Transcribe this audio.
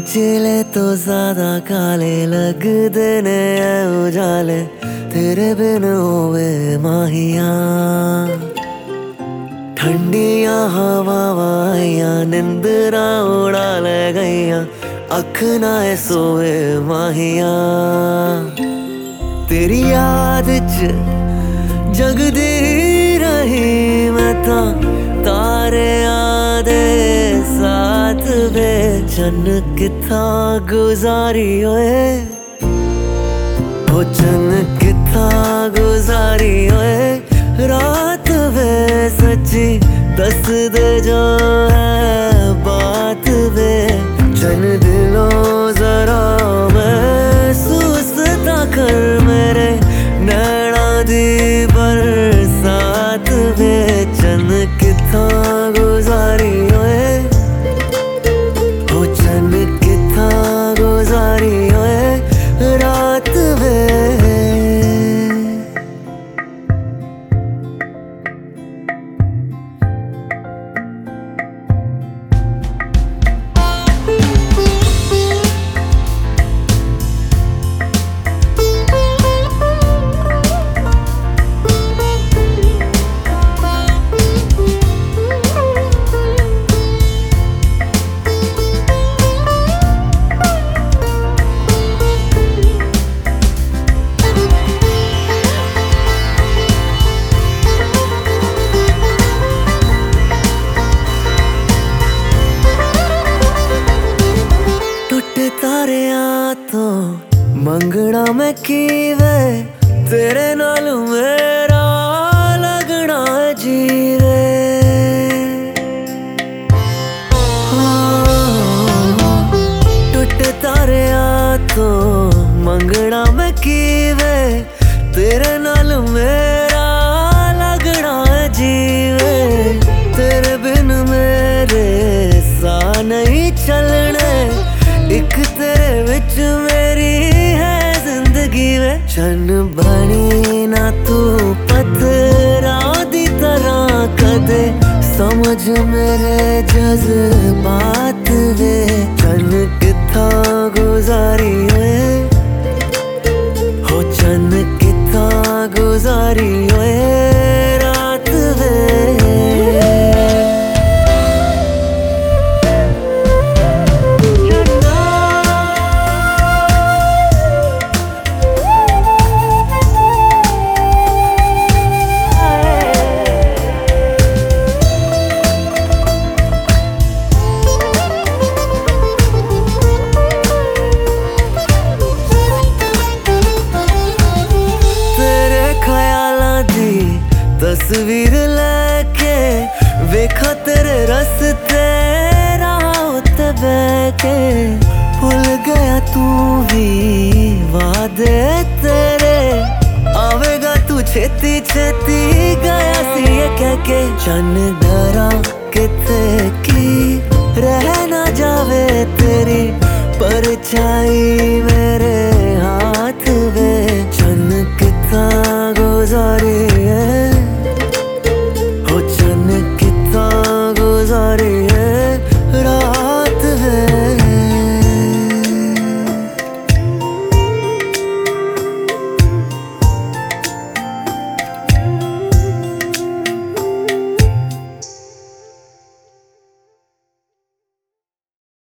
कचले तो ज़्यादा काले लगदे ने उजाले तेरे बिन होवे माहिया। ठंडिया हवा वाइया निंदरा उड़ा ले गईया, अख ना सोए माहिया। तेरी याद च जगदी रही मैं तारे आदे साथ वे चन किथा गुजारी होए। ओ चन किथा गुजारी होए। रात वे सच्ची दस दे जो है बात वे। चन दिलों जरा महसूस ता कर मेरे। नैना दी बरसात वे चन किथा टुट तारिया तो मंगना मैं कीवे तेरे नाल मेरा लगना जीवे। हाँ, टुट तारिया तो मंगना मैं कीवे तेरे नाल मेरा लगना जीवे। तेरे बिन मेरे सा नहीं एक तेरे मेरी है ज़िंदगी वे चन बनी ना तू पत्थरा दी तरह कदे। समझ मेरे जज्बात वे चन किथा गुजारी वे हो चन किथा गुजारी तस्वीर लेके वेखा तेरे रस्ते उत्ते बैके भुल गया तू भी वादे तेरे। आवेगा तू छेती छेती गया सी ये कह के। चन डरा किथे की रह ना जावे तेरी परछाई।